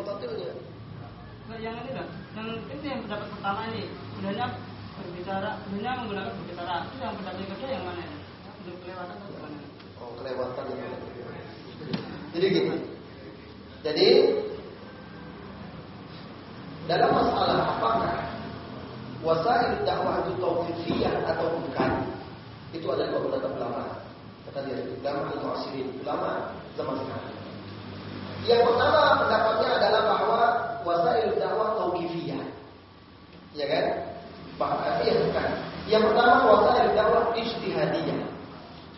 batilnya. Nah, yang ini loh, yang itu yang pendapat pertama ini sebenarnya berbicara, sebenarnya menggunakan berbicara. Itu yang pendapat kedua yang mana ini? Belum kelewatan atau gimana? Oh, kelewatan itu. Jadi gini. Jadi dalam masalah apakah wasail dakwah itu tauqifiyah atau bukan? Itu ada dua pendapat ulama. Kata dia ulama atau asirin ulama zaman sekarang. Yang pertama pendapatnya adalah bahwa wasail dakwah tauqifiyah. Ya kan? Bahwa iya bukan. Yang pertama wasail dakwah ijtihadiyah.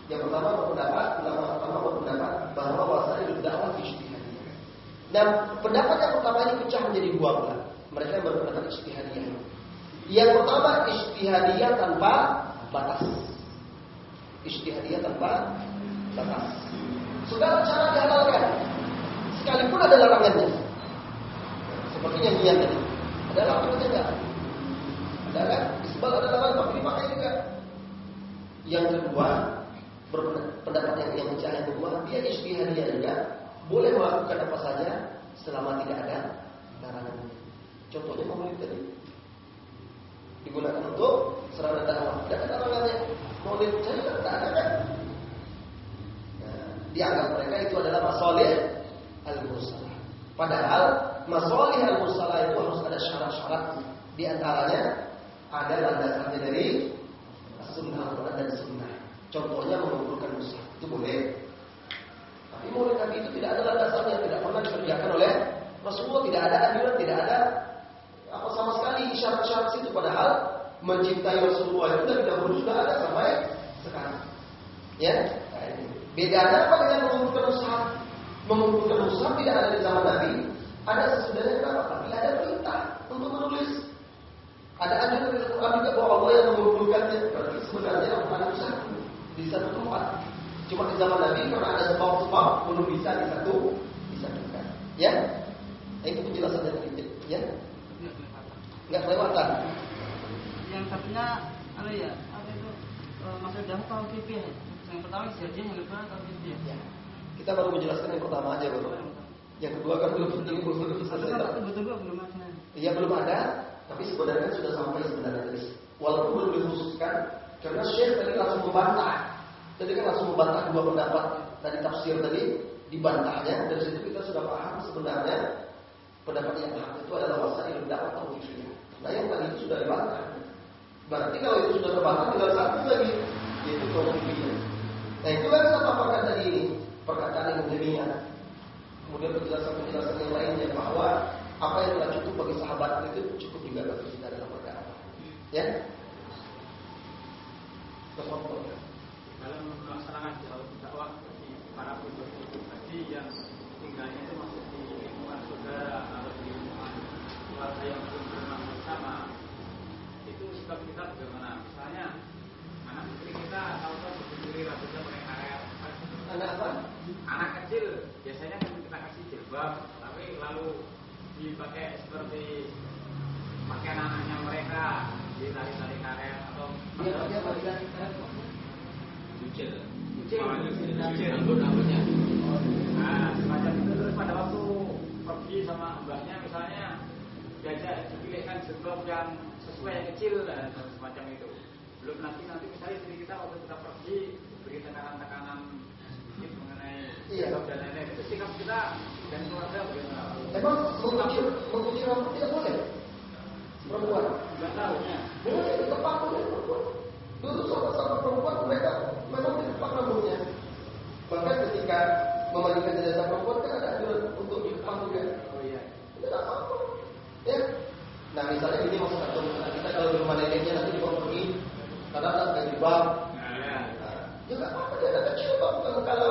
Yang pertama berpendapat, ulama pertama berpendapat bahwa wasail dakwah ijtihadiyah. Dan pendapat yang pertama ini pecah menjadi dua pula. Mereka berpendapat ijtihadiyah. Yang pertama ijtihadiyah tanpa batas. Ijtihadiyah tanpa batas. Segala cara dihalalkan. Sekalipun ada larangannya. Seperti yang dia tadi. Ada larangannya enggak? Ada kan? Isbal ada larangan tapi dipakai juga. Yang kedua, berpendapat yang yang pecah yang kedua, dia ijtihadiyah juga boleh melakukan apa saja selama tidak ada larangan. Contohnya maulid tadi digunakan untuk serana dakwah. Tidak ada larangannya. Maulid saya tidak ada kan? Nah, dianggap mereka itu adalah al-mursalah. Padahal masolih al-mursalah itu harus ada syarat-syarat. Di antaranya ada landasannya dari sunnah dan sunnah. Contohnya mengumpulkan mushaf itu boleh. Tapi maulid Nabi itu tidak ada landasannya, tidak pernah dikerjakan oleh Rasulullah, tidak ada anjuran, tidak ada apa sama sekali syarat-syarat situ. Padahal mencintai Rasulullah itu dari dahulu sudah ada sampai sekarang. Ya, nah, ini. bedanya apa dengan? Mengumpulkan mushaf tidak ada di zaman Nabi, ada sesudahnya kenapa? Tapi ada perintah untuk menulis. Ada anjuran dari Al-Quran juga bahwa Allah yang mengumpulkannya. Berarti sebenarnya itu satu di satu tempat. Cuma di zaman Nabi karena ada sebab-sebab belum bisa di satu disatukan. Ya, nah, itu penjelasan dari titik. Ya, nggak kelewatan. Yang satunya apa ya? Apa itu? Maksud dakwah tahu kipih. Yang pertama jadi yang kedua kipih. Ya. Kita baru menjelaskan yang pertama aja baru. Yang kedua kan belum penting belum selesai. kan tunggu-tunggu belum ada. Iya belum ada, tapi sebenarnya sudah sampai sebenarnya. Walaupun belum dikhususkan, karena Syekh tadi langsung membantah. Tadi kan langsung membantah dua pendapat tadi tafsir tadi dibantahnya. Dari situ kita sudah paham sebenarnya pendapat yang hak itu adalah wasail dakwah tauhidiyah. Nah yang tadi itu sudah dibantah. Berarti kalau itu sudah terbantah tinggal satu lagi yaitu tauhidiyah. Nah itu kan sama tadi ini perkataan yang demikian. Kemudian penjelasan-penjelasan yang lainnya bahwa apa yang telah cukup bagi sahabat itu cukup juga bagi kita dalam berdakwah. Ya. Dalam melaksanakan dakwah bagi para penduduk haji yang tinggalnya itu masih di lingkungan saudara atau di lingkungan keluarga yang belum berenang bersama itu sikap kita bagaimana misalnya anak istri kita tahu-tahu berdiri rambutnya pakai karet Anak apa? anak kecil biasanya kan kita jilbab tapi lalu dipakai seperti pakaian anaknya mereka ditarik-tarik karet atau Dia. Kucil. Rambut-rambutnya. Nah, semacam itu terus pada waktu pergi sama mbaknya misalnya diajak dipilihkan jilbab yang sesuai yang kecil dan semacam itu. Belum lagi nanti misalnya istri kita waktu kita pergi beri tekanan-tekanan Iya. dan lain-lain. Itu sikap kita dan keluarga bagaimana? Emang mengucir mengucir rambut tidak boleh? Perempuan. Enggak tahu ya. Boleh di tempat boleh perempuan. Dulu sama-sama perempuan mereka memang di tempat rambutnya. Bahkan ketika memandikan jenazah perempuan kan ada anjuran untuk di depan juga. Oh iya. Tidak apa-apa. Ya. Nah misalnya ini maksud satu, nah, kita kalau di rumah neneknya nanti dibawa pergi karena ada pakai jilbab. Nah, ya. Nah, ya nggak apa-apa dia anak kecil kok kalau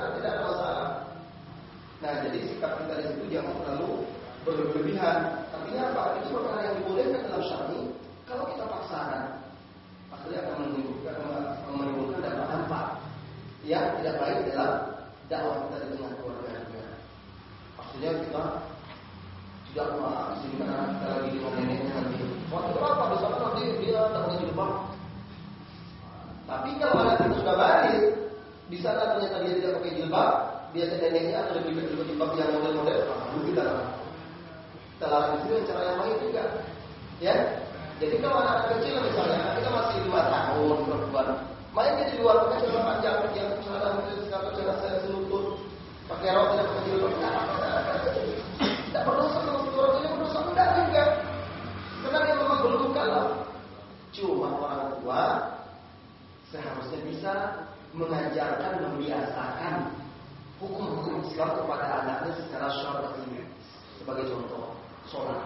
Nah, jadi sikap kita di situ jangan terlalu berlebihan. Artinya apa? Itu perkara yang dibolehkan dalam syar'i. Kalau kita paksakan, akhirnya akan menimbulkan menimbulkan dampak-dampak yang tidak baik dalam dakwah kita di tengah keluarga juga. Maksudnya kita tidak mengizinkan anak kita lagi di neneknya nanti. Waktu berapa di sana nanti dia tak pakai jilbab. Tapi kalau anak kita sudah balik, di sana ternyata dia tidak pakai jilbab, dia neneknya atau lebih baik jilbab yang model-model, lalu kita larang. Kita larang itu dengan cara yang baik juga. Ya, jadi kalau anak, -anak kecil misalnya, kita masih lima tahun perempuan, main di luar pakai celana panjang, yang celana mungkin sekarang celana saya selutut, pakai rok tidak pakai jilbab, tidak berdosa kalau orang tuanya berdosa enggak juga. Karena dia memang belum kalau cuma orang tua seharusnya bisa mengajarkan, membiasakan hukum-hukum Islam kepada anaknya secara syar'i. Sebagai contoh, sholat.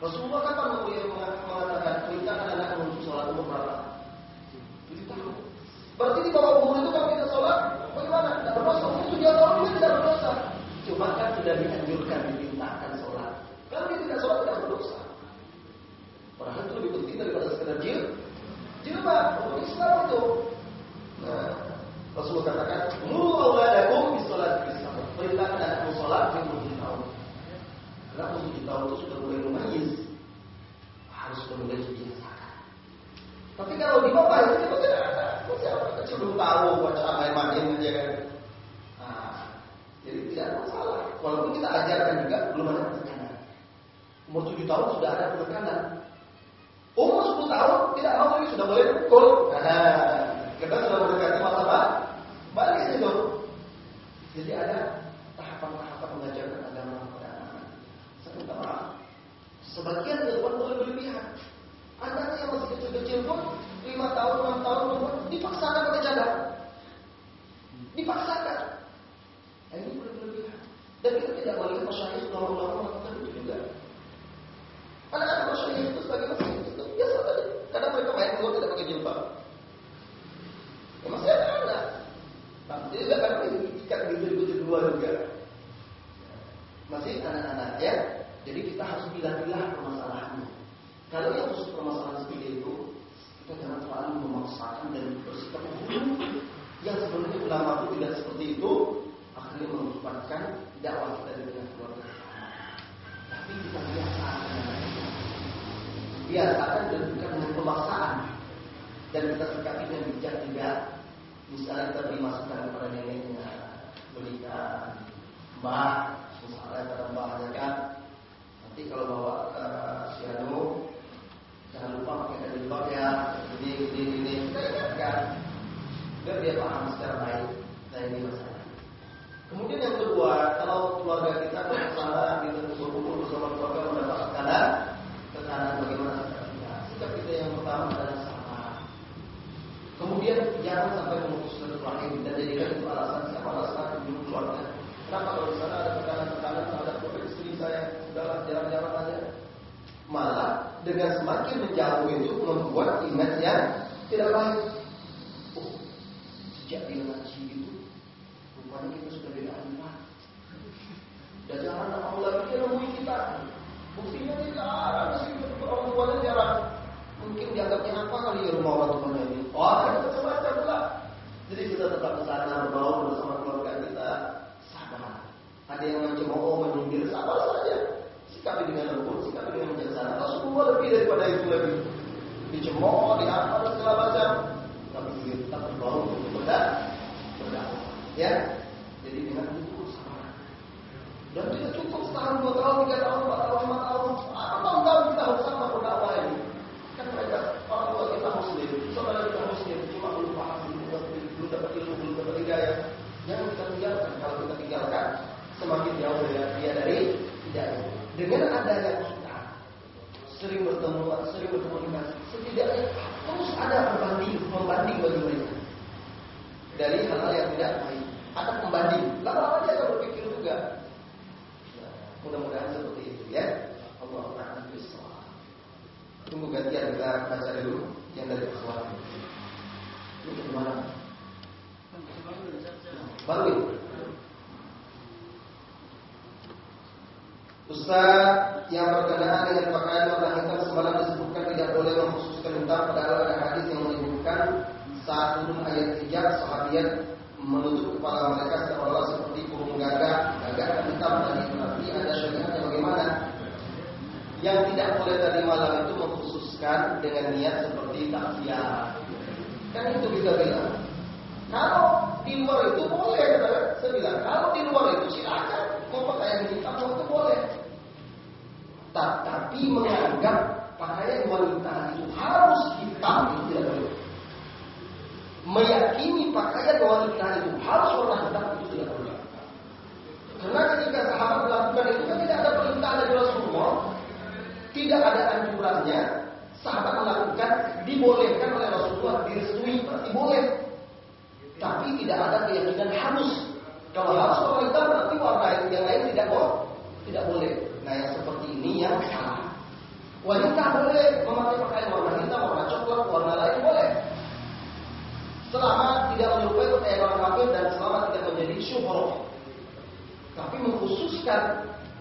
Rasulullah kan mengatakan perintahkan anak untuk sholat umur berapa? Tujuh tahun. Berarti di bawah umur itu kalau kita sholat, bagaimana? Tidak berdosa. Umur tujuh tahun dia tidak berdosa. Cuma kan sudah dianjurkan, dimintakan sholat. Kalau dia tidak sholat tidak berdosa. Padahal itu lebih penting daripada sekedar jil. Jilbab untuk Islam itu. Nah, Rasulullah katakan, "Muru auladakum bis salat bis Perintahkan anakmu sholat di umur tahun. Karena umur tahun itu sudah mulai memayis. Harus sudah mulai dibiasakan. Tapi kalau di bawah itu kita tidak ada. Kecil belum tahu baca main-main aja kan. Nah, jadi tidak ada masalah. Walaupun kita ajarkan juga belum ada tekanan. Umur tujuh tahun sudah ada tekanan. Umur 10 tahun tidak mau lagi sudah boleh pukul. Nah, kita sudah mendekati. Jadi ada tahapan-tahapan mengajarkan agama kepada anak. Sementara sebagian boleh berlebihan. Anaknya yang masih kecil-kecil pun 5 tahun, 6 tahun, dipaksakan pakai cadar. Dipaksakan. Nah, ini berlebihan. Dan kita tidak boleh masyarakat ulama-ulama melakukan itu juga. Anak-anak masyarakat itu sebagai masjid itu biasa saja. Karena mereka main keluar tidak pakai jilbab. Ya, masih ada anak. Nah, jadi tidak akan diikat gitu di dua juga. Masih anak-anak ya. Jadi kita harus pilih-pilih permasalahannya. Kalau yang khusus permasalahan seperti itu, kita jangan selalu memaksakan dan bersikap hukum yang sebenarnya ulama itu tidak seperti itu, akhirnya menyebabkan dakwah kita di tengah keluarga. Tapi kita biasakan biasakan dan bukan dengan pemaksaan dan kita sikapi dengan bijak tidak misalnya kita beri masukan kepada neneknya berikan mbak misalnya kata mbaknya kan nanti kalau bawa ke Sianu jangan lupa pakai jilbab ya. Ini ini ini. Kita ingatkan biar dia paham secara baik nah ini masalah. Kemudian yang kedua kalau keluarga kita bermasalah kita berkumpul bersama keluarga mendapat tekanan tekanan bagaimana sikap kita yang pertama adalah sabar kemudian jangan sampai memutus silaturahim dan jadikan itu alasan siapa alasan keluarga. Kenapa kalau di sana ada tekanan-tekanan terhadap istri saya sudahlah jalan-jalan aja malah dengan semakin menjauh itu membuat image yang tidak baik. Oh sejak ngaji itu rupanya kita sudah beda agama dan jangan Allah lagi nemui kita. Buktinya dia jarang sih orang tuanya jarang mungkin dianggapnya apa kali ya rumah orang tuanya ini. Oh ada macam-macam lah. Jadi kita tetap ke sana berbaur bersama keluarga kita. Sabar. Ada yang mencemooh menyindir sabar saja. Sikapi dengan lembut sikapi dengan bijaksana Rasulullah lebih daripada itu lebih dicemooh di apa dan segala macam. Tapi tetap berbaur untuk berdakwah ya. Jadi dengan itu sabar dan tidak cukup setahun dua tahun tiga tahun empat tahun lima tahun. Apa tahun-tahun kita harus sama berdakwah ini? Kan mereka orang tua kita muslim saudara kita muslim cuma belum paham belum dapat ilmu belum dapat hidayah. Jangan kita tinggalkan kalau kita tinggalkan semakin jauh dia, dari hidayah. Dengan adanya kita sering bertemu sering berkomunikasi setidaknya terus ada perbanding membanding bagi mereka dari hal-hal yang tidak baik ada pembanding lama-lama dia akan berpikir juga Mudah-mudahan seperti itu ya. Allah taala bisawab. Tunggu gantian kita baca dulu yang dari pesawat. Ini gimana? Baru Ustaz yang berkenaan dengan pakaian warna hitam semalam disebutkan tidak boleh mengkhususkan hitam padahal ada hadis yang menyebutkan saat turun ayat hijab sahabiat menutup kepala mereka seolah seperti burung gagak gagak hitam tadi berarti ada syariatnya bagaimana? Yang tidak boleh tadi malam itu mengkhususkan dengan niat seperti takziah. Kan itu kita bilang. Kalau di luar itu boleh saya bilang kalau di luar itu silakan mau pakaian hitam itu boleh tapi menganggap pakaian wanita itu harus hitam tidak boleh. Meyakini pakaian wanita itu harus warna hitam itu tidak boleh. Karena ketika sahabat melakukan itu kan tidak ada perintah dari Rasulullah, tidak ada anjurannya. Sahabat melakukan dibolehkan oleh Rasulullah direstui berarti boleh. Tapi tidak ada keyakinan harus. Kalau harus warna hitam berarti warna yang lain tidak boleh. Tidak boleh. Nah yang seperti ini yang salah. Wanita boleh memakai pakaian warna hitam, warna coklat, warna lain boleh. Selama tidak menyerupai pakaian orang kafir dan selama tidak menjadi syuhroh. Tapi mengkhususkan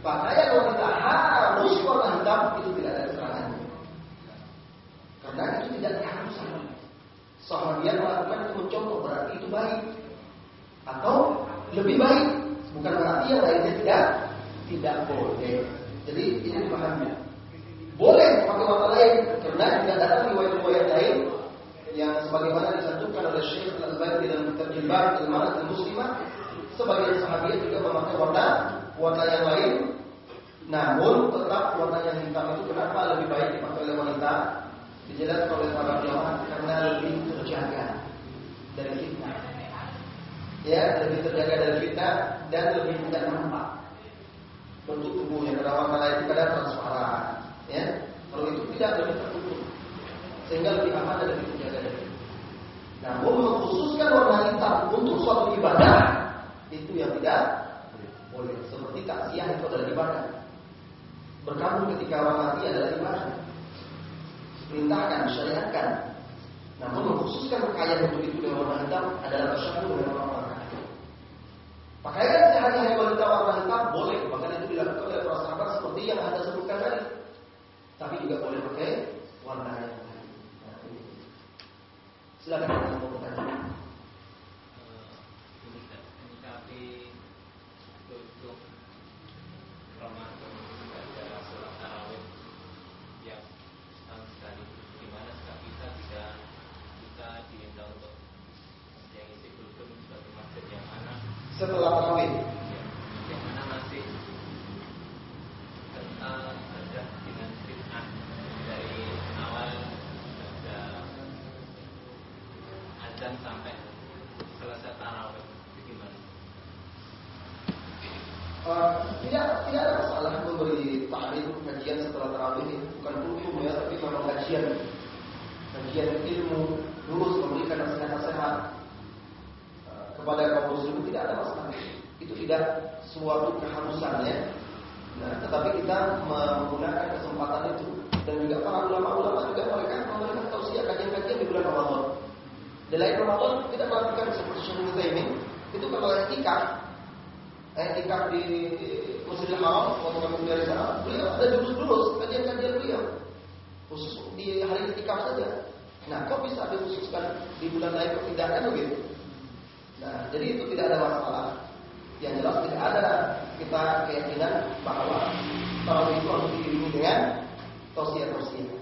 pakaian wanita harus warna hitam itu tidak ada keterangannya. Karena itu tidak keharusan. Sahabat melakukan itu mencontoh berarti itu baik. Atau lebih baik. Bukan berarti yang lainnya tidak tidak boleh. Jadi ini dipahami. Boleh pakai warna lain. Karena tidak datang riwayat-riwayat lain yang sebagaimana disantumkan oleh Syekh Al-Albani dalam terjemah Al-Manat Al-Muslimah sebagian sahabat juga memakai warna warna yang lain. Namun tetap warna yang hitam itu kenapa lebih baik dipakai oleh wanita? Dijelaskan oleh para ulama karena lebih terjaga dari fitnah. Ya lebih terjaga dari fitnah dan lebih tidak nampak bentuk tubuhnya pada warna itu kadang transparan ya. Kalau itu tidak lebih tertutup. Sehingga lebih aman dan lebih terjaga dari namun mengkhususkan warna hitam untuk suatu ibadah itu yang tidak boleh. Seperti takziah itu adalah ibadah. Berkabung ketika orang mati adalah ibadah. Perintahkan syariatkan. Namun mengkhususkan pakaian untuk itu dengan warna hitam adalah tersyukur dengan orang Pakaian sehari-hari wanita warna hitam boleh, bahkan itu dilakukan oleh para sahabat seperti yang anda sebutkan tadi. Tapi juga boleh pakai warna yang lain. Nah. Silakan anda bertanya. setelah tarawih. Yang mana masih kental ada dengan fitnah dari awal ada azan sampai selesai tarawih itu gimana? Uh, tidak tidak ada masalah memberi tahlim kajian setelah tarawih bukan hukum ya tapi memang kajian kajian ilmu lurus memberikan nasihat-nasihat kepada kaum muslimin tidak ada masalah. Itu tidak suatu keharusan ya. Nah, tetapi kita menggunakan kesempatan itu dan juga para ulama-ulama juga mereka memberikan tausiah kajian-kajian di bulan Ramadan. Di lain Ramadan kita melakukan seperti Syekh ini itu kalau etikaf etikaf di Masjidil Haram waktu kami dari sana beliau ada jurus-jurus kajian-kajian beliau khusus di hari etikaf saja. Nah, kok bisa dikhususkan di bulan lain kok tidak kan begitu? Nah, jadi itu tidak ada masalah. Yang jelas tidak ada kita keyakinan bahwa tarawih itu harus diiringi dengan tausiah-tausiah.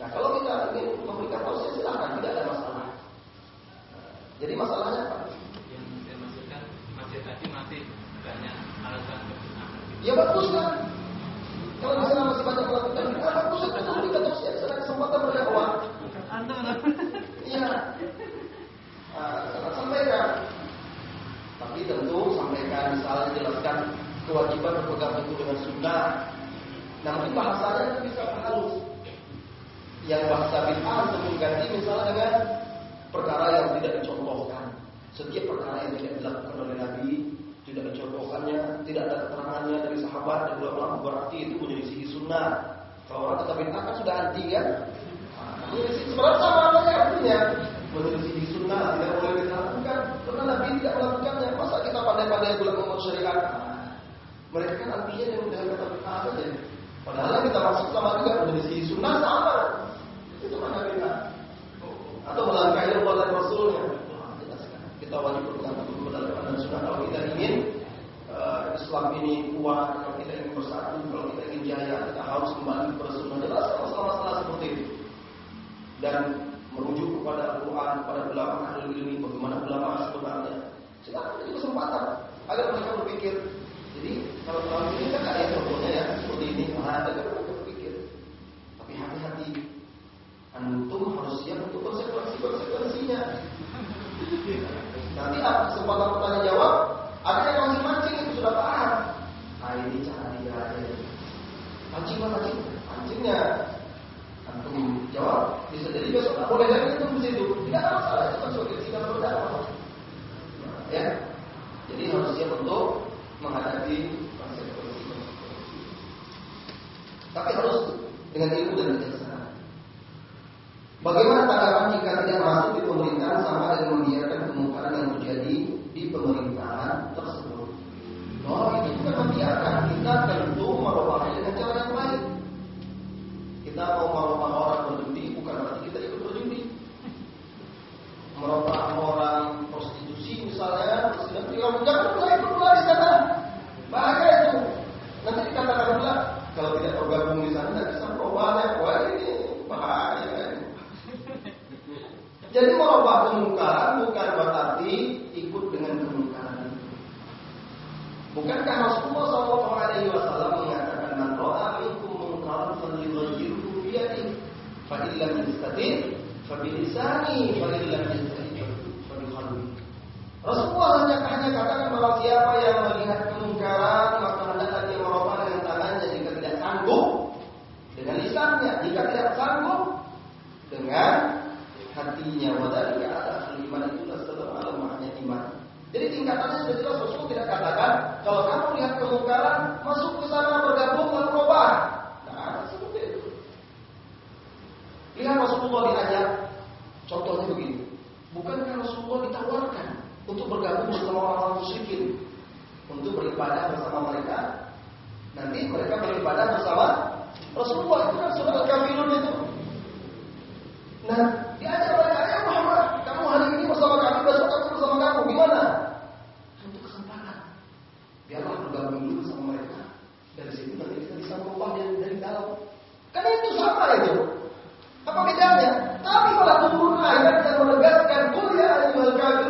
Nah, kalau kita ingin memberikan tausiah silahkan, tidak ada masalah. Nah, jadi masalahnya apa? Yang saya maksudkan masih tadi masih banyak alasan kebenaran. Ya bagus kan? Kalau di sana masih banyak melakukan kita bagus itu memberikan tausiah. Sana kesempatan berdakwah. Antum Iya. Nah, sampaikan tapi tentu sampaikan misalnya jelaskan kewajiban berpegang teguh dengan sunnah. Nah mungkin bahasanya itu bisa halus. Yang bahasa bid'ah untuk mengganti misalnya dengan perkara yang tidak dicontohkan. Setiap perkara yang tidak dilakukan oleh Nabi, tidak dicontohkannya, tidak ada keterangannya dari sahabat dan ulama berarti itu menjadi sisi sunnah. Kalau orang tetap kan sudah anti kan? Iya, sebenarnya sama namanya artinya menjadi sisi sunnah tidak boleh dilakukan karena Nabi tidak melakukannya. Masa kita pandai-pandai melakukan syariat? Mereka kan artinya yang sudah kita bid'ah saja. Padahal kita masuk sama juga menjadi sisi sunnah sama. Itu mana bid'ah? Atau melangkahi Allah dan Rasulnya kita wajib berpegang teguh kepada Allah sudah Kalau kita ingin uh, Islam ini kuat, kalau kita ingin bersatu, kalau kita ingin jaya, kita harus kembali bersunnah jelas masalah-masalah seperti itu. Dan merujuk kepada Al-Quran, kepada ulama ahli ilmi, bagaimana ulama sebenarnya Jadi tingkatannya sudah jelas Rasul tidak katakan kalau kamu lihat kemungkaran masuk ke sana bergabung dan perubahan. Nah, seperti itu. Lihat Rasulullah diajak, contohnya begini. Bukankah Rasulullah ditawarkan untuk bergabung bersama orang-orang musyrikin untuk beribadah bersama mereka? Nanti mereka beribadah bersama Rasulullah itu kan saudara kafirun itu. Nah, diajak Biarlah berbagi ilmu sama mereka. Dari situ nanti kita bisa berubah dari, dari dalam. Karena itu sama ya, itu. Apa bedanya? Tapi kalau turun ayat yang menegaskan kuliah ya al-kafir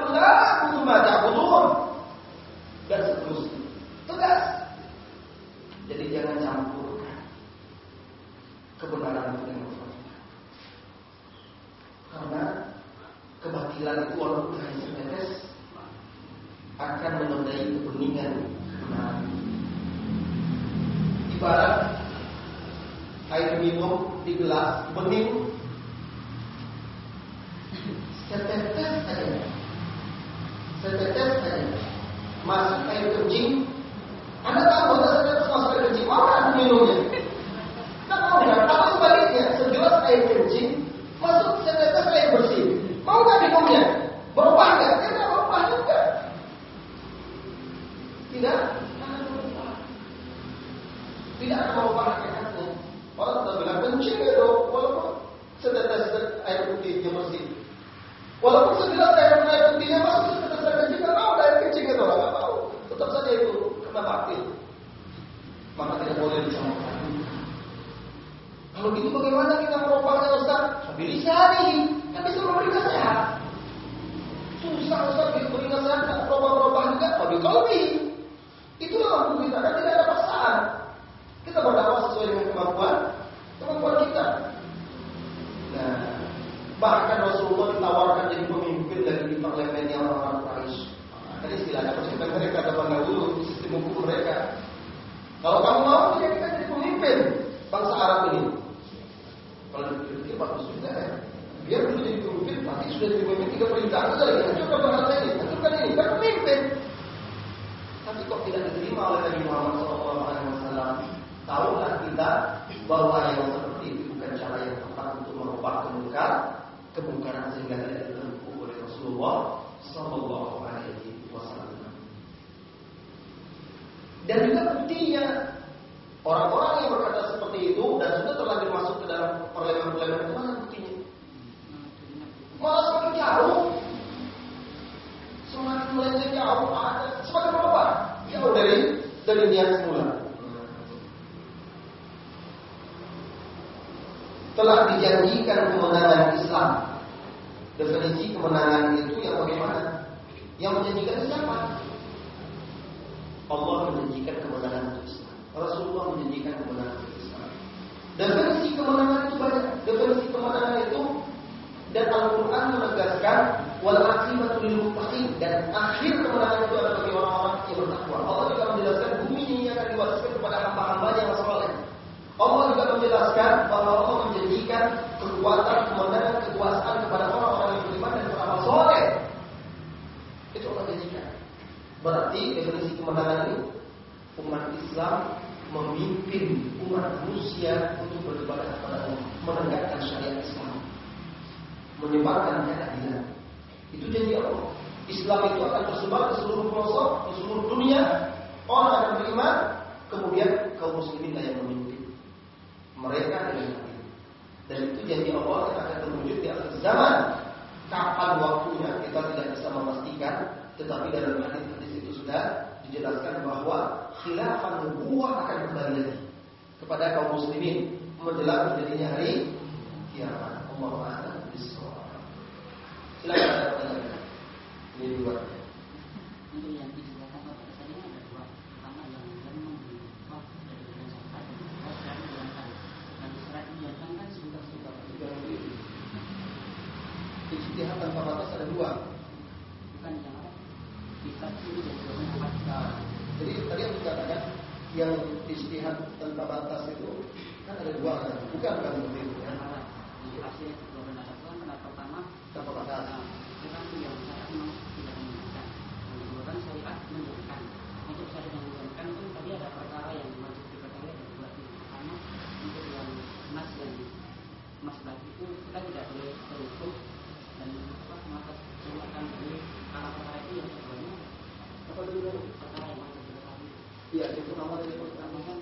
ya itu kalau dari pertama kan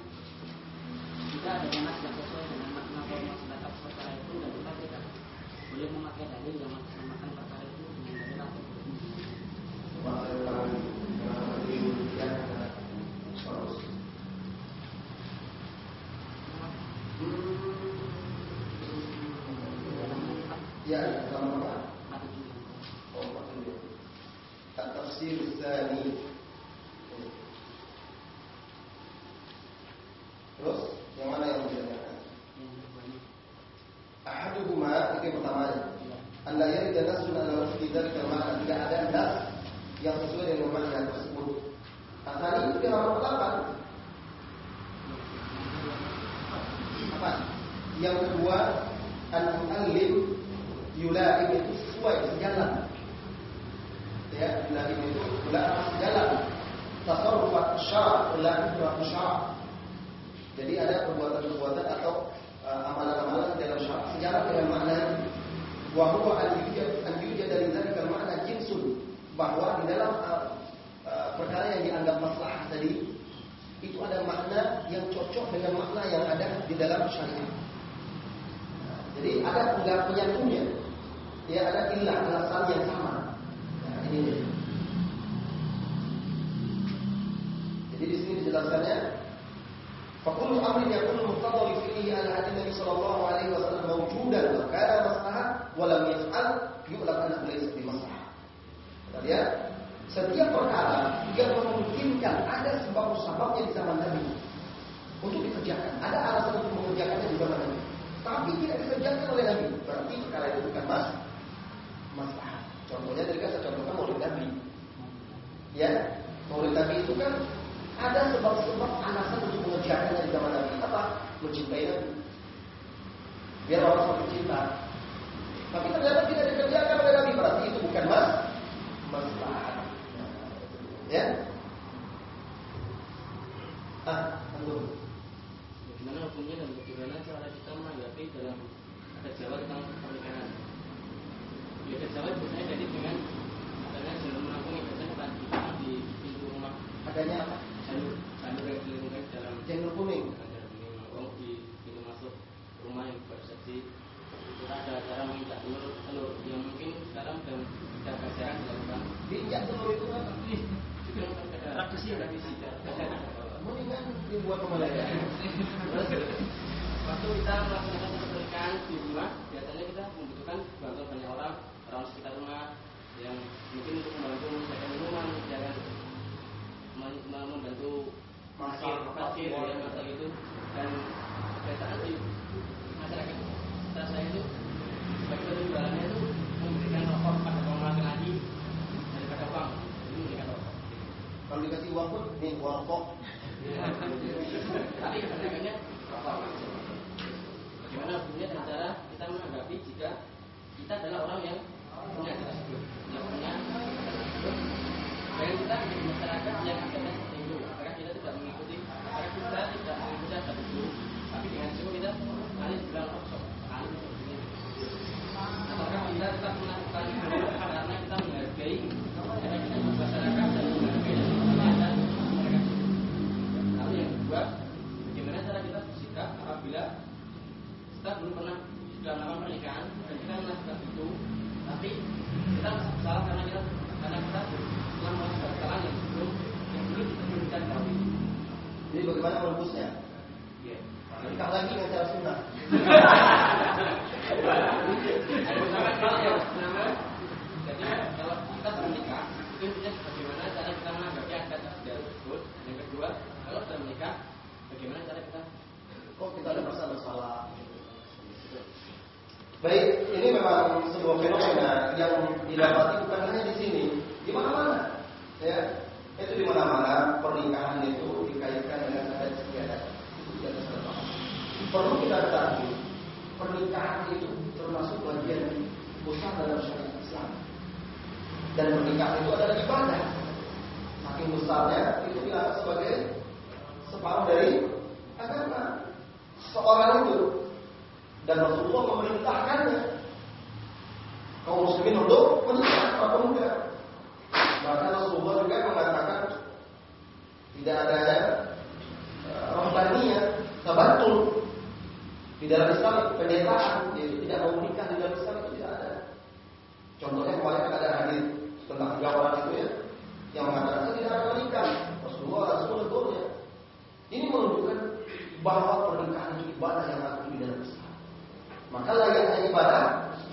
kita ada yang tidak sesuai dengan makna formal sebatas perkara itu dan kita tidak boleh memakai dalil yang mengatasnamakan perkara itu dengan dalil atau Yeah. Ya. di zaman Nabi untuk dikerjakan. Ada alasan untuk mengerjakannya di zaman Nabi. Tapi tidak dikerjakan oleh Nabi. Berarti perkara itu bukan pas bahwa pernikahan itu ibadah yang agung di dalam Islam. Maka layaknya ibadah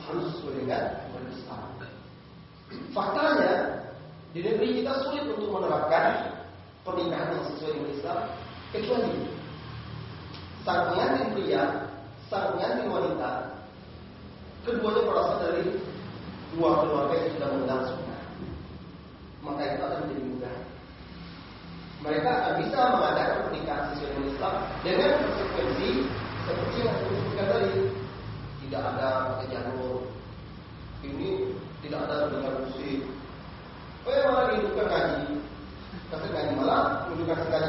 harus sesuai dengan Islam. Faktanya di negeri kita sulit untuk menerapkan pernikahan yang sesuai dengan Islam kecuali sang pengantin pria, sang pengantin wanita, keduanya berasal dari dua keluarga yang sudah mengenal sunnah. Maka itu akan menjadi mudah. Mereka akan bisa mengadakan pernikahan sesuai dengan Islam dengan konsekuensi seperti yang saya sebutkan tadi. Tidak ada pakai janur ini tidak ada dengar musik. Oh ya malah dihidupkan kaji kasih kaji malah menunjukkan sekali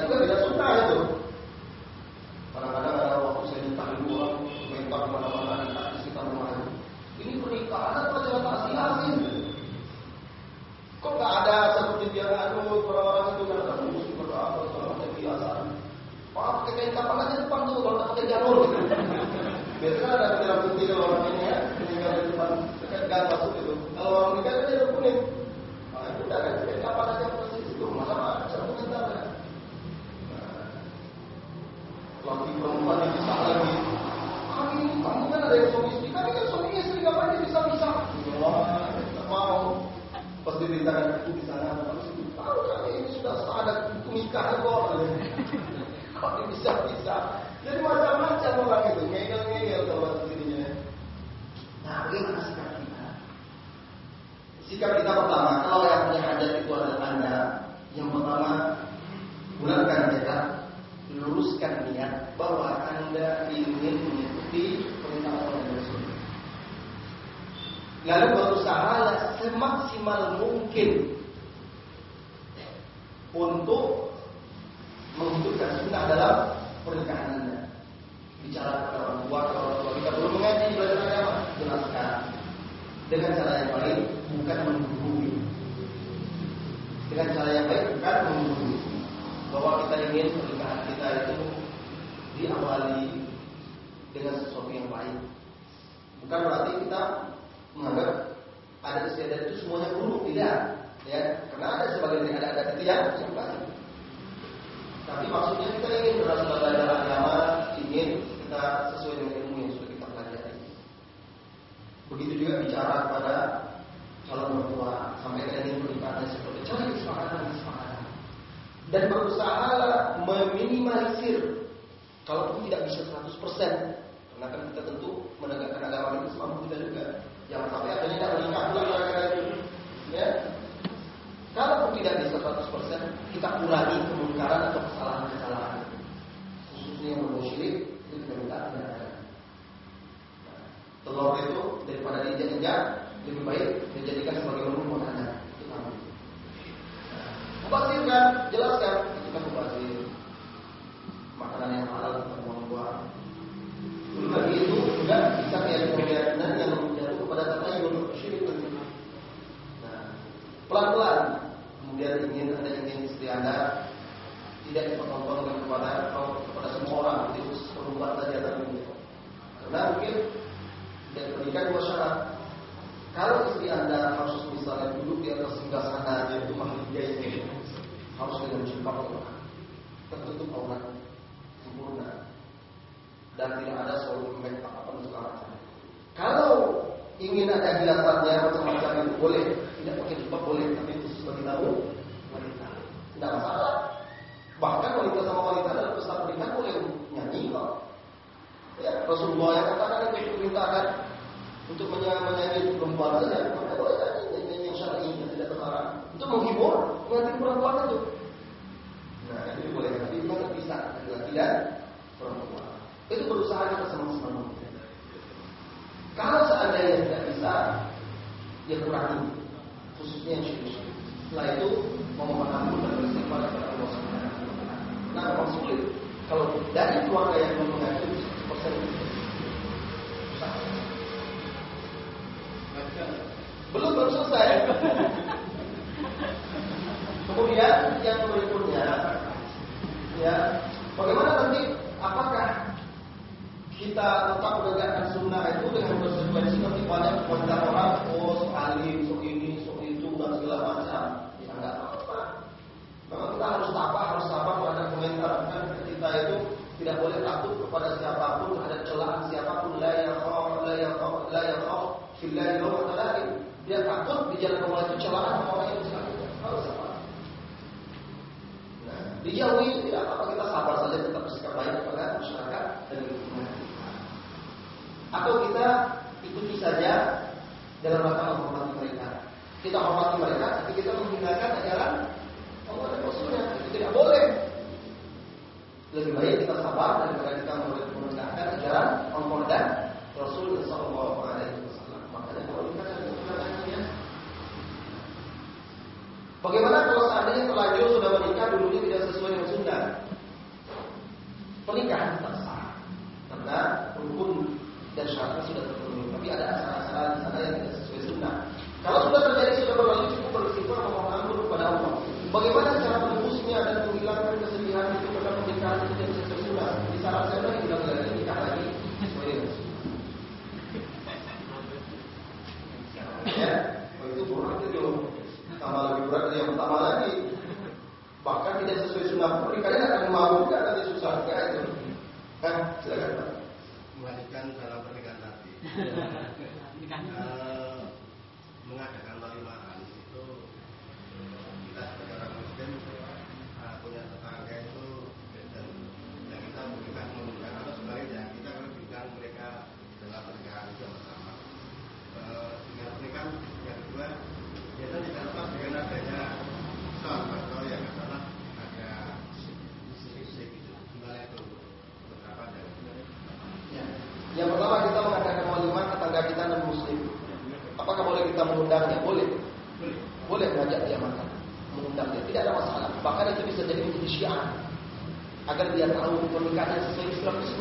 Lalu berusaha semaksimal mungkin untuk mewujudkan sunnah dalam pernikahan Anda. Bicara kepada orang tua, kalau orang tua kita belum mengaji belajar agama, jelaskan dengan cara yang baik, bukan menggurui. Dengan cara yang baik, bukan menggurui. Bahwa kita ingin pernikahan kita itu diawali dengan sesuatu yang baik. Bukan berarti kita menganggap ada istiadat itu semuanya buruk tidak. Ya karena ada sebagian yang ada itu yang yang baik tapi maksudnya kita ingin berasal dari agama ingin kita sesuai dengan ilmu yang sudah kita pelajari. Begitu juga bicara kepada calon mertua sampai dengan pernikahan seperti cari kesepakatan kesepakatan dan berusaha meminimalisir. Kalaupun tidak bisa 100% karena kan kita tentu menegakkan agama itu semampu kita juga yang sampai akhirnya tidak menikah pula gara-gara itu. Ya. Kalaupun tidak bisa 100% kita kurangi kemungkaran atau kesalahan-kesalahan. Khususnya yang memusyrik itu kita minta ajaran. Nah, telur itu daripada diinjak-injak lebih baik dijadikan sebagai menu makanan. Itu kami. Nah, mubazir kan, jelaskan itu kan mubazir. Makanan yang halal kita buang-buang. Belum itu juga bisa kayak pelan-pelan. Kemudian ingin anda ingin istri anda tidak dipertontonkan kepada kepada semua orang. Itu perempuan saja tapi karena mungkin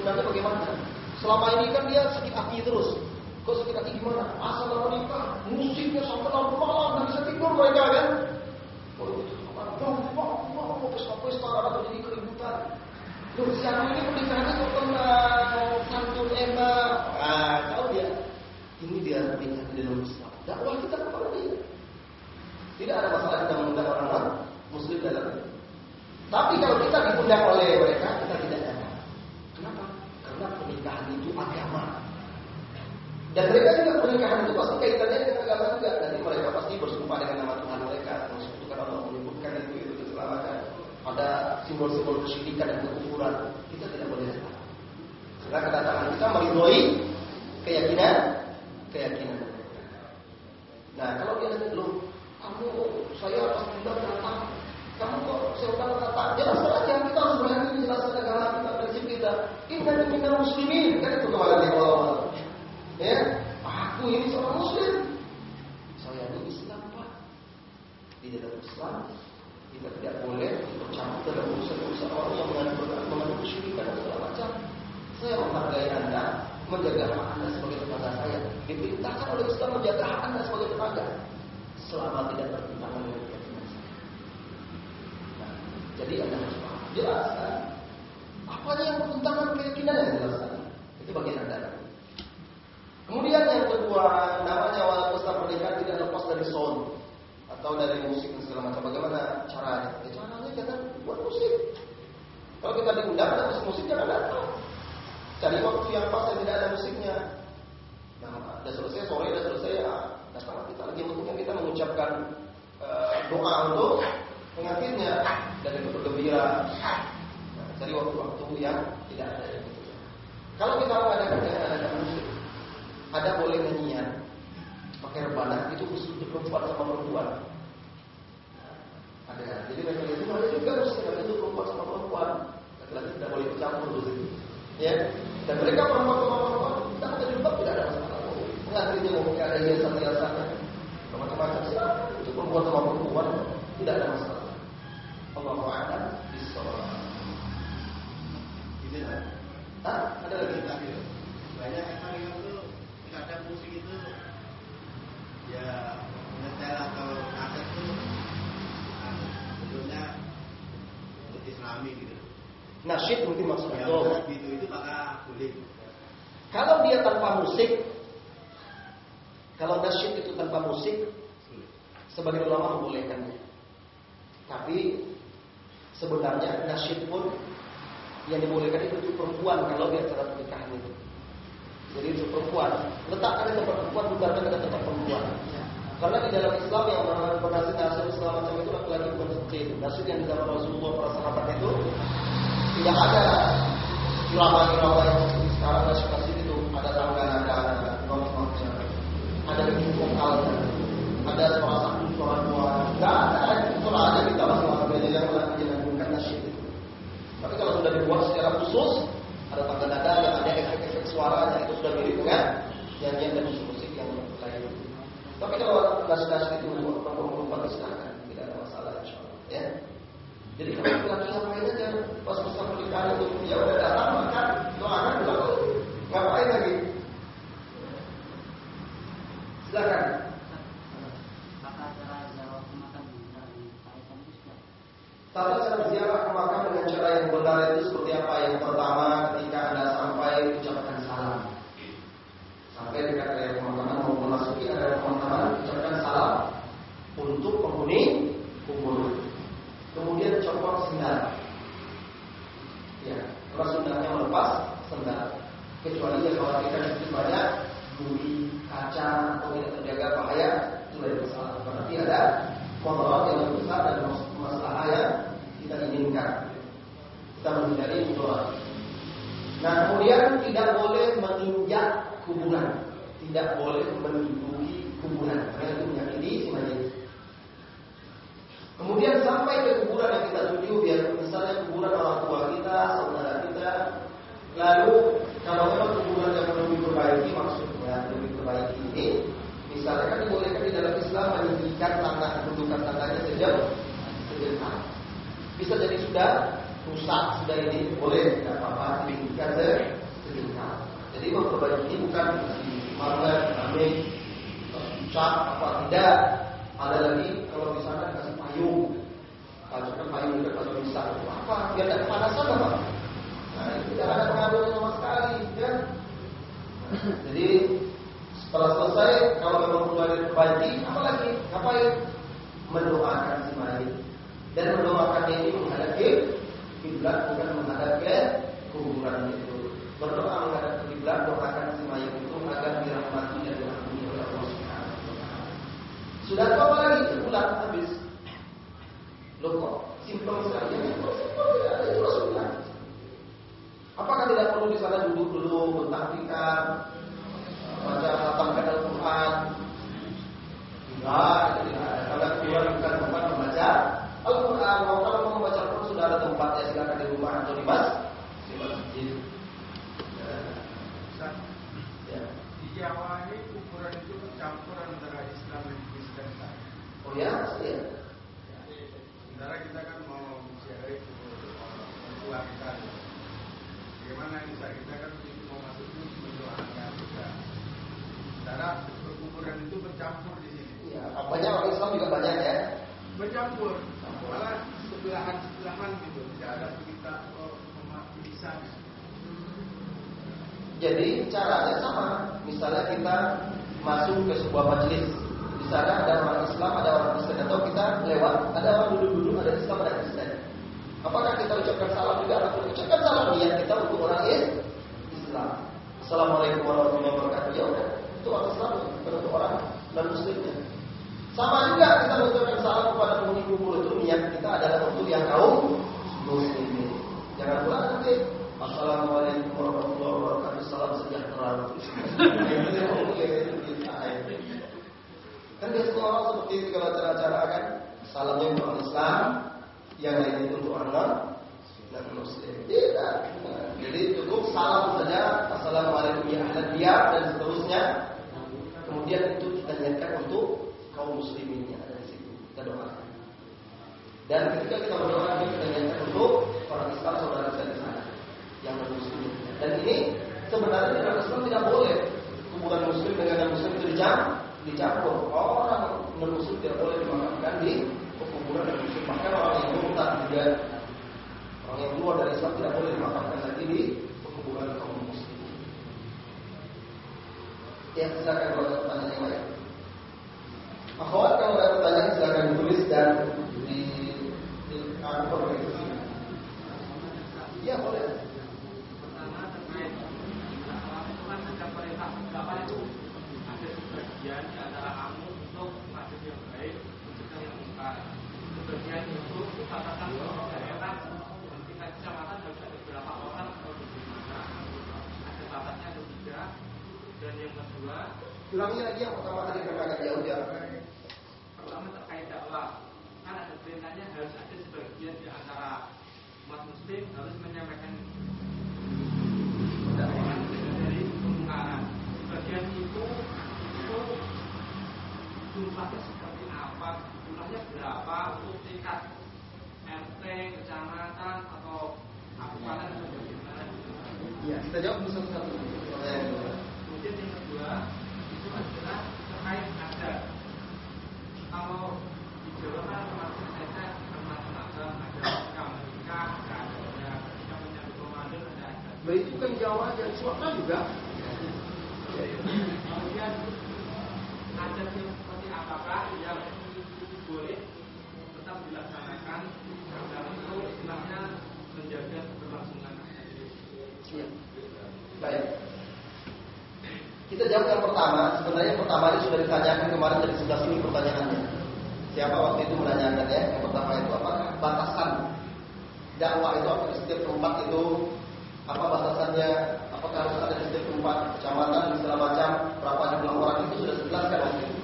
sebenarnya bagaimana? Selama ini kan dia sakit hati terus. Kok sakit hati gimana? Asal dapat nikah, musiknya sampai malam-malam nggak bisa tidur mereka kan? Mau pesta-pesta ada terjadi keributan. Loh, siapa ini pernikahannya kok tenang, santun enak. Ah, tahu dia. Ini dia pernikahan di dalam Islam. Dakwah kita kepada dia. Tidak ada masalah kita mengundang orang-orang muslim dalam Tapi kalau kita diundang oleh mereka, agama. Dan mereka juga pernikahan itu pasti kaitannya dengan agama juga. Nanti mereka pasti bersumpah dengan nama Tuhan mereka, mensekutukan Allah, menyebutkan itu itu keselamatan. Ada simbol-simbol kesyirikan dan kekufuran. Kita tidak boleh datang. Karena kedatangan kita meridhoi keyakinan keyakinan. Nah, kalau dia nanti belum, kamu saya pas bilang datang, kamu kok saya udah datang, jelaskan aja kita harus berani menjelaskan agama. Inna minna muslimin, kan itu kemarin di awal Ya, aku ini seorang muslim. Saya ini Islam pak. Di dalam Islam kita tidak boleh bercampur dalam urusan-urusan orang yang mengandung kesyirikan dan segala macam. Saya menghargai anda, menjaga hak anda sebagai tetangga saya. Diperintahkan oleh Islam menjaga hak anda sebagai tetangga selama tidak bertentangan dengan keyakinan saya. Nah, jadi anda harus paham. Jelaskan apa yang bertentangan keyakinan yang jelaskan. Itu bagian anda. Kemudian yang kedua, namanya awal pesta pernikahan tidak lepas dari sound atau dari musik dan segala macam. Bagaimana caranya? Ya, caranya jangan buat musik. Kalau kita diundang ada musik jangan datang. Cari waktu yang pas yang tidak ada musiknya. Nah, sudah selesai sore, sudah selesai ya. Datang kita lagi untuknya kita mengucapkan uh, doa untuk pengantinnya dan itu bergembira. Nah, cari waktu-waktu yang tidak ada. Kalau kita mau ada jangan ada musik ada boleh nyanyian pakai rebana itu khusus untuk perempuan sama perempuan. Ada. Jadi mereka itu ada juga muslim itu perempuan sama perempuan. Laki-laki tidak boleh bercampur di situ ya. Dan mereka perempuan sama perempuan kita pakai jilbab tidak ada masalah. Pengantinnya mau pakai ada hiasan-hiasan macam-macam. Itu perempuan sama perempuan tidak ada masalah. Allah Taala bisa Gitu lah. Hah? Ada lagi? Banyak emang itu kadang musik itu ya ngetel atau kaset itu bentuknya islami gitu. Nasyid mungkin maksudnya. Ya, Oh. gitu itu maka boleh. Kalau dia tanpa musik, kalau nasyid itu tanpa musik, sebagai ulama membolehkannya. Tapi sebenarnya nasyid pun yang dibolehkan itu untuk perempuan kalau di acara pernikahan itu. Jadi untuk perempuan, letakkan di tempat perempuan bukan ke tempat perempuan. Karena di dalam Islam yang bernasib nasib segala macam itu laki-laki bukan itu. Nasib yang di dalam Rasulullah para sahabat itu tidak ada irama-irama yang seperti sekarang nasib itu ada tangga ada non-function, ada vokalnya, ada suara satu, suara dua, tidak ada. Suara aja kita masing-masing belajar yang menyanyikan nasib itu. Tapi kalau sudah dibuat secara khusus, ada tangga nada, yang ada efek-efek suaranya itu sudah mirip dengan nyanyian dan musik-musik yang lain. Tapi kalau nas-nas itu perempuan silahkan, tidak ada masalah insya Allah. Ya. Jadi kalau laki ngapain aja pas masa pernikahan itu ya udah datang makan doakan doa ngapain lagi? Silakan. Tata cara ziarah ke makam dengan cara yang benar itu seperti apa? Yang pertama ketika anda sampai ucapkan salam. Sampai dekat area pemakaman mau memasuki area pemakaman ucapkan salam untuk penghuni kubur. Kemudian copot sendal. Ya, kalau sendalnya melepas sendal. Kecuali ya kalau kita sedikit banyak duri, kaca atau tidak terjaga bahaya itu dari masalah. Berarti ada motor yang lebih besar dan masalah yang kita inginkan. Kita menghindari mudarat. Nah kemudian tidak boleh menginjak kuburan, tidak boleh menduduki kuburan, karena itu menyakiti mayit. Kemudian sampai ke kuburan yang kita tuju, biar misalnya kuburan orang tua kita, saudara kita, lalu kalau memang kuburan yang perlu diperbaiki, maksudnya perlu diperbaiki ini, misalnya kan dibolehkan di dalam Islam meninggikan tanah, mendudukan tanahnya sejauh sejengkal. Bisa jadi sudah rusak, sudah ini boleh tidak apa-apa ditinggikan sejengkal. Jadi ini bukan marmer, keramik, cat apa tidak. Ada lagi kalau di sana kasih payung, kalau payung juga kalau bisa apa? Biar tidak kepanasan apa? Nah, tidak ada pengaruhnya sama sekali, ya. Jadi setelah selesai, kalau memang perlu ada berbagi, apa lagi? Ngapain? Mendoakan si mayit dan mendoakannya ini menghadap kiblat bukan menghadap ke kuburan itu. Berdoa menghadap kiblat, doakan si mayit itu agar dirahmati dan diampuni oleh Allah Subhanahu wa taala. Sudah tahu apa lagi? Pulang habis. Loh kok simpel sekali? Ya, simpel, simpel, tidak ada itu Rasulullah. Apakah tidak perlu di sana duduk dulu bertaktikkan baca Al-Quran? Enggak, itu tidak ada. Karena keluar bukan tempat membaca Al-Quran. Kalau kalau mau membaca Al-Quran sudah ada tempatnya silakan di rumah atau di mas di masjid. Ya. Ya. Di Jawa ini kuburan itu campur antara Islam dan Kristen. Oh ya, iya. Sementara kita kan mau mencari kubur orang tua kita. Bagaimana bisa kita kan begitu mau masuk itu mendoakan juga. Sementara perkuburan itu bercampur di sini. Iya, banyak orang Islam juga banyak ya. Bercampur. Malah sebelahan sebelahan gitu. Tidak ada kita oh, bisa. Jadi caranya sama. Misalnya kita masuk ke sebuah majelis. Di sana ada orang Islam, ada orang Kristen atau kita lewat, ada orang duduk-duduk, ada Islam, ada Kristen. Apakah kita ucapkan salam juga atau ucapkan salam niat kita untuk orang Islam? Assalamualaikum warahmatullahi wabarakatuh. Ya udah, itu orang Islam, bukan untuk orang non Muslimnya. Sama juga kita mengucapkan salam kepada penghuni kubur itu niat kita adalah untuk yang kaum muslimin. Jangan pula nanti Assalamualaikum warahmatullahi wabarakatuh. Salam sejahtera. Kan biasanya orang seperti itu kalau acara-acara kan salamnya untuk orang Islam, yang lain itu untuk orang non Muslim. Tidak. Jadi cukup salam saja. Assalamualaikum ya ahlan dia dan seterusnya. Kemudian itu kita niatkan untuk kaum muslimin yang ada di situ. Kita doakan. Dan ketika kita berdoa kita niatkan untuk orang Islam saudara kita di sana yang non muslim. Dan ini sebenarnya dalam Islam tidak boleh kuburan muslim dengan non muslim itu dicampur. Orang non muslim tidak boleh dimakamkan di kuburan non muslim. Bahkan orang yang murtad juga orang yang keluar dari Islam tidak boleh dimakamkan lagi di kuburan kaum muslim. Ya, silakan kalau pertanyaan yang. Akhwat kalau ada pertanyaan silakan ditulis dan di di kantor itu. Iya boleh. Pertama terkait kan setiap perintah dakwah itu ada sebagian di antara kamu untuk mengadu yang baik, mencegah yang mungkar. Sebagian itu katakan kalau daerah dan tingkat kecamatan harus ada berapa orang atau di mana ada batasnya atau tidak. Dan yang kedua, Ulangi lagi yang pertama tadi agak jauh ya. pertama terkait dakwah kan ada perintahnya harus ada sebagian di antara umat muslim harus menyampaikan dakwah dari kemungkaran sebagian itu itu jumlahnya seperti apa jumlahnya berapa untuk tingkat RT kecamatan atau kabupaten atau bagaimana Iya, kita jawab satu-satu. Kemudian yang kedua itu adalah terkait adat. Kalau di Jawa kan termasuk saja bermacam-macam ada nikah menikah, ada adatnya, ketika menyambut Ramadan ada adat. Itu kan Jawa dan Sumatera juga. Kemudian adat yang seperti apakah yang boleh tetap dilaksanakan karena itu istilahnya menjaga keberlangsungan adat itu. Iya. Baik. Kita jawab yang pertama. Sebenarnya pertama ini sudah ditanyakan kemarin dari sebelah sini pertanyaannya. Siapa waktu itu menanyakan ya? Yang pertama itu apa? Batasan dakwah itu apa di setiap tempat itu apa batasannya? Apakah harus ada di setiap tempat kecamatan dan segala macam? Berapa jumlah orang itu sudah dijelaskan waktu itu.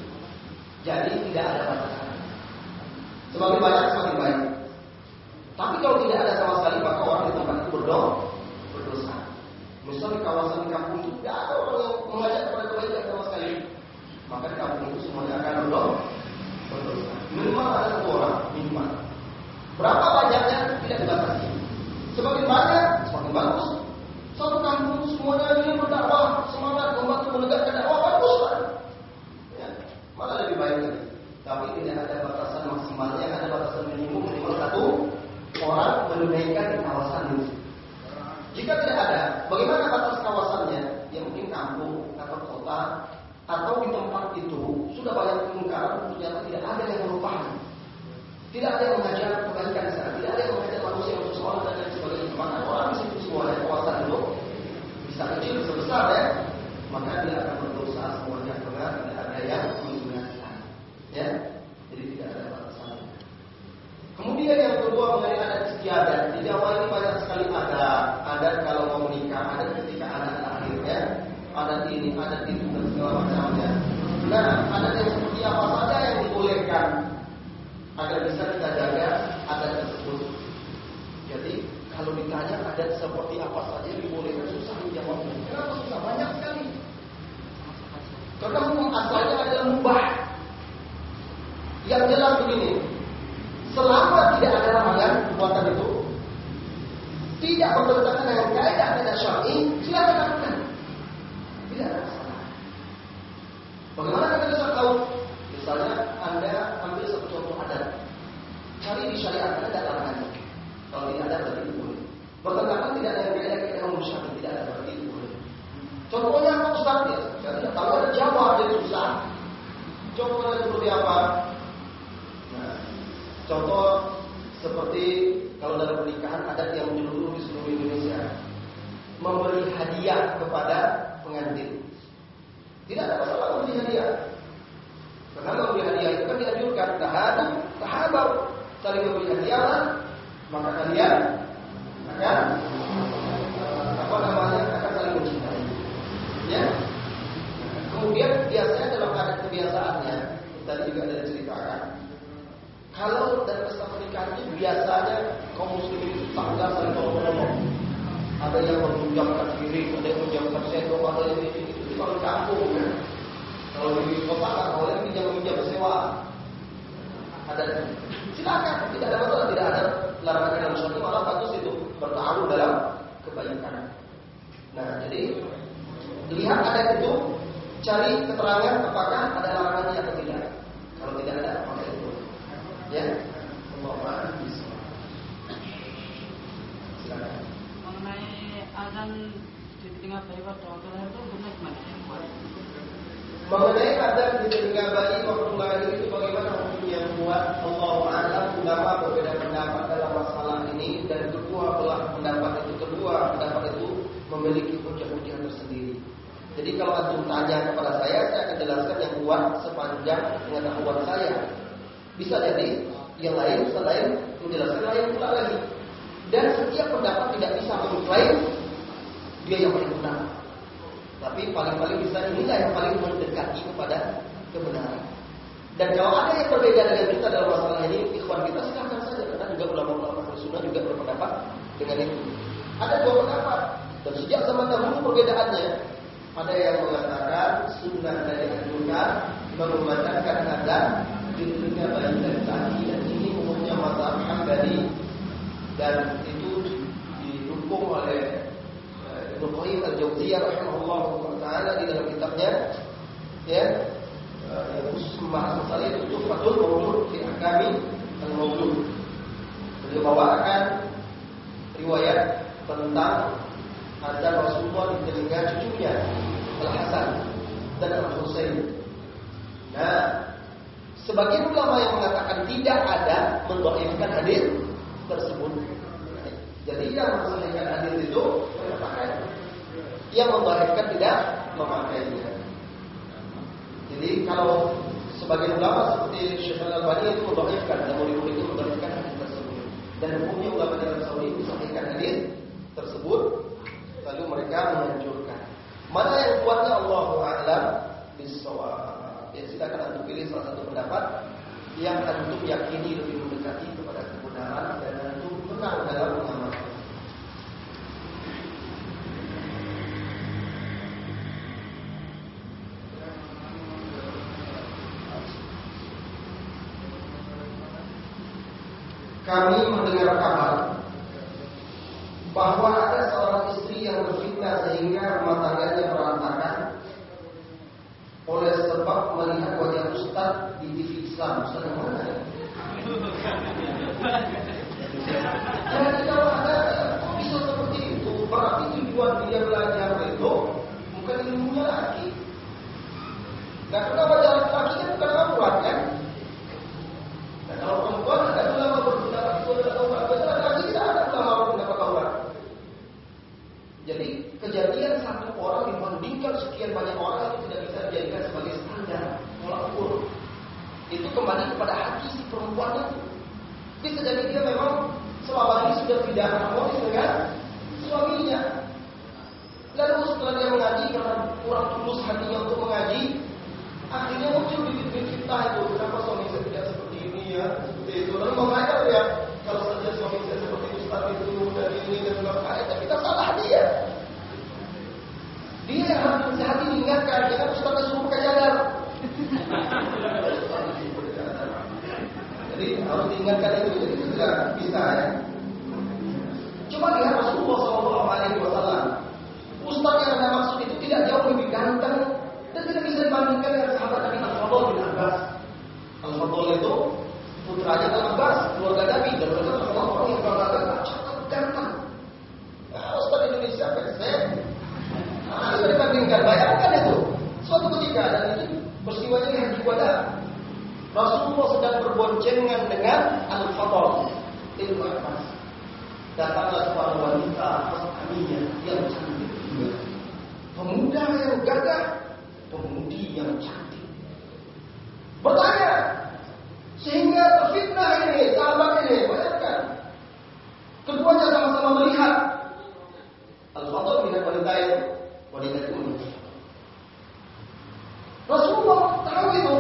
Jadi tidak ada batasan. Semakin banyak Ada silakan, tidak ada masalah, tidak ada larangan dalam suatu malah bagus itu bertaruh dalam kebaikan. Nah, jadi lihat ada itu, cari keterangan apakah ada larangannya atau tidak. Kalau tidak ada, maka itu Ya. Allah Silakan. Mengenai azan di tengah bayi waktu itu benar gimana buat? Mengenai azan di telinga bayi waktu lahir itu bagaimana hukum yang buat Allah Taala ulama berbeda pendapat dalam masalah ini dan kedua belah pendapat itu kedua pendapat itu memiliki hujah-hujah tersendiri. Jadi kalau antum tanya kepada saya, saya akan jelaskan yang kuat sepanjang pengetahuan saya. Bisa jadi yang lain selain menjelaskan lain pula lagi. Dan setiap pendapat tidak bisa mengklaim dia yang paling benar. Tapi paling-paling bisa inilah yang paling mendekati kepada kebenaran. Dan kalau ada yang berbeda dengan kita dalam masalah ini, ikhwan kita silahkan saja karena juga ulama-ulama sunnah juga berpendapat dengan itu. Ada dua pendapat dan sejak zaman dahulu perbedaannya. Ada yang mengatakan sunnah dari anjuran mengumandangkan azan di telinga bayi dan kaki dan ini umumnya mazhab Hambali dan itu didukung oleh Ibnu Qayyim al-Jauziyah rahimahullah taala di dalam kitabnya ya yang khusus membahas masalah itu Tuhfatul Mawlud fi Ahkami al-Mawlud. Beliau bawakan riwayat tentang azan Rasulullah di telinga cucunya Al Hasan dan Al Husain. Nah, sebagian ulama yang mengatakan tidak ada mendoakan hadis tersebut. Jadi yang mensahihkan hadis itu mengatakan yang mendahirkan tidak memakainya. Jadi kalau sebagian ulama seperti Syekh Al Albani itu mendahirkan dan murid-murid itu mendahirkan hadis tersebut. Dan hukumnya ulama di Arab Saudi mensahihkan hadis tersebut lalu mereka menganjurkan. Mana yang kuatnya Allah a'lam bisawab. Ya silakan antum pilih salah satu pendapat yang antum yakini lebih mendekati kepada kebenaran dan antum menang dalam mengamalkan. Kami mendengar kabar bahwa ada seorang istri yang berfitnah sehingga rumah tangganya berantakan oleh sebab melihat wajah Ustaz di TV Islam. Ustaz yang mana ya? Jadi kalau ada kok bisa seperti itu, Nah, karena wajah laki-laki kan bukan aurat kan? Nah, kalau perempuan ada ulama berpendapat itu adalah aurat. Wajah laki-laki tidak ada ulama berpendapat aurat. Jadi kejadian satu orang dibandingkan sekian banyak orang itu tidak bisa dijadikan sebagai standar tolak ukur. Itu kembali kepada hati si perempuan itu. Bisa jadi dia memang selama ini sudah tidak harmonis dengan suaminya. Lalu setelah dia mengaji karena kurang tulus hatinya untuk mengaji, akhirnya muncul fitnah itu. Kenapa suami saya tidak seperti ini ya? Seperti itu. Lalu mengajar ya, kalau saja suami saya seperti Ustaz itu dan ini dan sebagainya, tapi kita salah dia. Dia yang harus hati diingatkan, jangan Ustaz suruh pakai cadar. Jadi harus diingatkan itu, jadi itu tidak bisa ya. Coba lihat Rasulullah Shallallahu Alaihi Wasallam. Ustaz yang anda maksud itu tidak jauh lebih ganteng dan tidak bisa dibandingkan dengan sahabat Nabi Al-Fadl bin Abbas. Al-Fadl itu putranya Al Abbas, keluarga Nabi dan mereka terkenal orang yang bangga cakep ganteng. Nah, Ustaz Indonesia saya Nah, bisa dibandingkan, bayangkan itu. Suatu ketika dan itu peristiwanya yang Badar. Rasulullah sedang berboncengan dengan Al-Fadl Ibnu Abbas. Datanglah seorang wanita Kaminya yang cantik Pemuda yang gagah Pemudi yang cantik Bertanya Sehingga terfitnah ini Sahabat ini Bayangkan Keduanya sama-sama melihat Melihat itu melihat Rasulullah tahu itu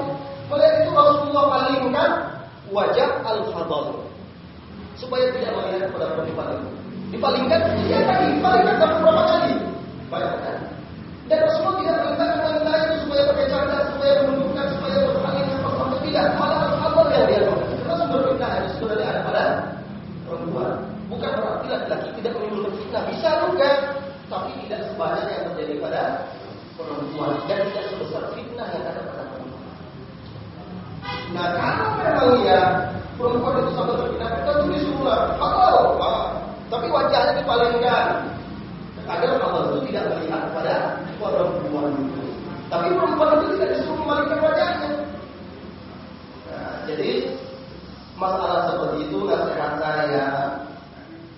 Melihat itu Rasulullah palingkan Wajah Al-Fadl supaya tidak melihat kepada perempuan itu. Dipalingkan, dia tadi dipalingkan sampai berapa kali? Bayangkan. Dan Rasulullah tidak perintahkan wanita itu supaya pakai cadar, supaya menundukkan, supaya berpaling apa sampai tidak. Malah Allah yang dia lakukan. Karena sumber fitnah itu sebenarnya ada pada perempuan. Bukan berarti laki-laki tidak menimbulkan fitnah. Bisa juga, tapi tidak sebanyak yang terjadi pada perempuan dan tidak sebesar fitnah yang ada pada perempuan. Nah, kalau memang ya perempuan itu sampai terpindah tentu disuruh halal ah. tapi wajahnya dipalingkan agar halal itu tidak melihat pada perempuan itu tapi perempuan itu tidak disuruh memalingkan wajahnya nah, jadi masalah seperti itu nasihat saya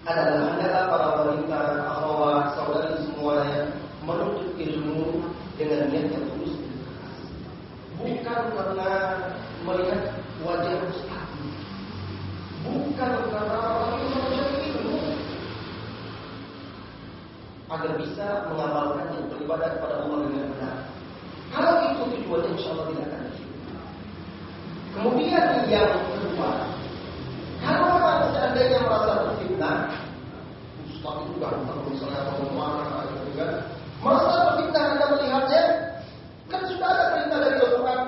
adalah hendaklah para wanita, akhwat, saudari semuanya menuntut ilmu dengan niat yang tulus bukan karena melihat wajah ustaz bukan karena orang itu mencari ilmu agar bisa mengamalkan yang beribadah kepada Allah dengan benar. Kalau itu tujuannya insya Allah tidak akan Kemudian yang kedua, kalau orang seandainya merasa terfitnah, Ustaz itu ganteng misalnya atau marah gitu kan, merasa terfitnah anda melihatnya, kan sudah ada perintah dari Al-Quran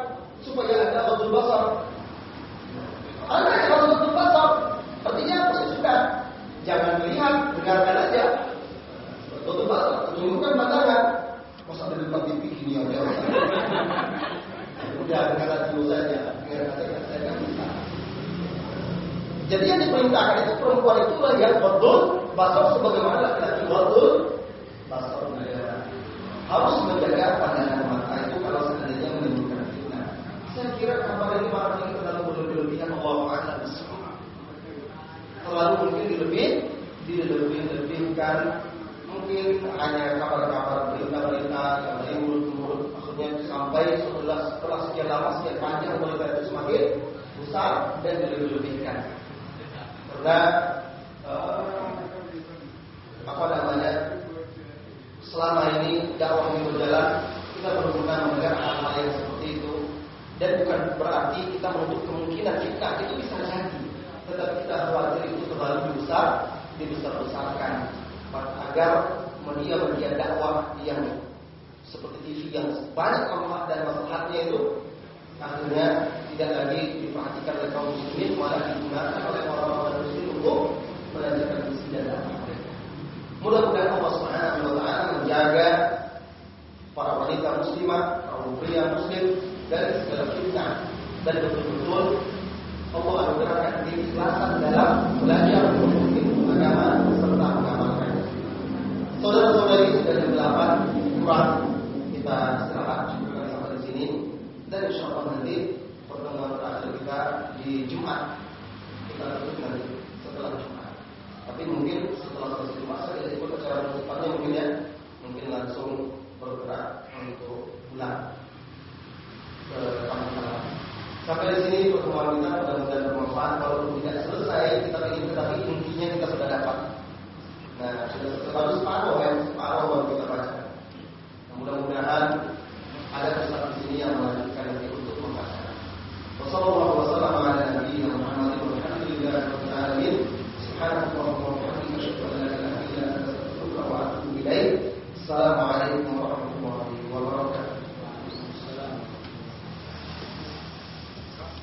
supaya ada ghadul basar. Anda yang ghadul basar, artinya apa ya sudah, jangan melihat, dengarkan aja. Ghadul basar, tunjukkan pandangan. Masa ada depan TV gini aja. Udah dengarkan dulu saja, dengarkan saja, saya nggak bisa. Jadi yang diperintahkan itu perempuan itu yang betul basar sebagaimana laki-laki betul basar harus menjaga pandangan mata itu kalau seandainya menimbulkan fitnah. Saya kira kabar ini barangkali terlalu berlebihan Allah Taala Terlalu mungkin dilebih, dilebih-lebihkan mungkin hanya kabar-kabar berita-berita yang dari mulut-mulut maksudnya sampai setelah setelah sekian lama sekian panjang berita itu semakin besar dan dilebih-lebihkan karena uh, apa namanya selama ini dakwah ini berjalan kita berusaha mendengar hal-hal yang seperti itu. Dan bukan berarti kita menutup kemungkinan fitnah itu bisa jadi. Tetapi kita khawatir itu terlalu besar dibesar-besarkan. Agar media-media dakwah yang seperti TV yang banyak manfaat dan masalahnya itu akhirnya tidak lagi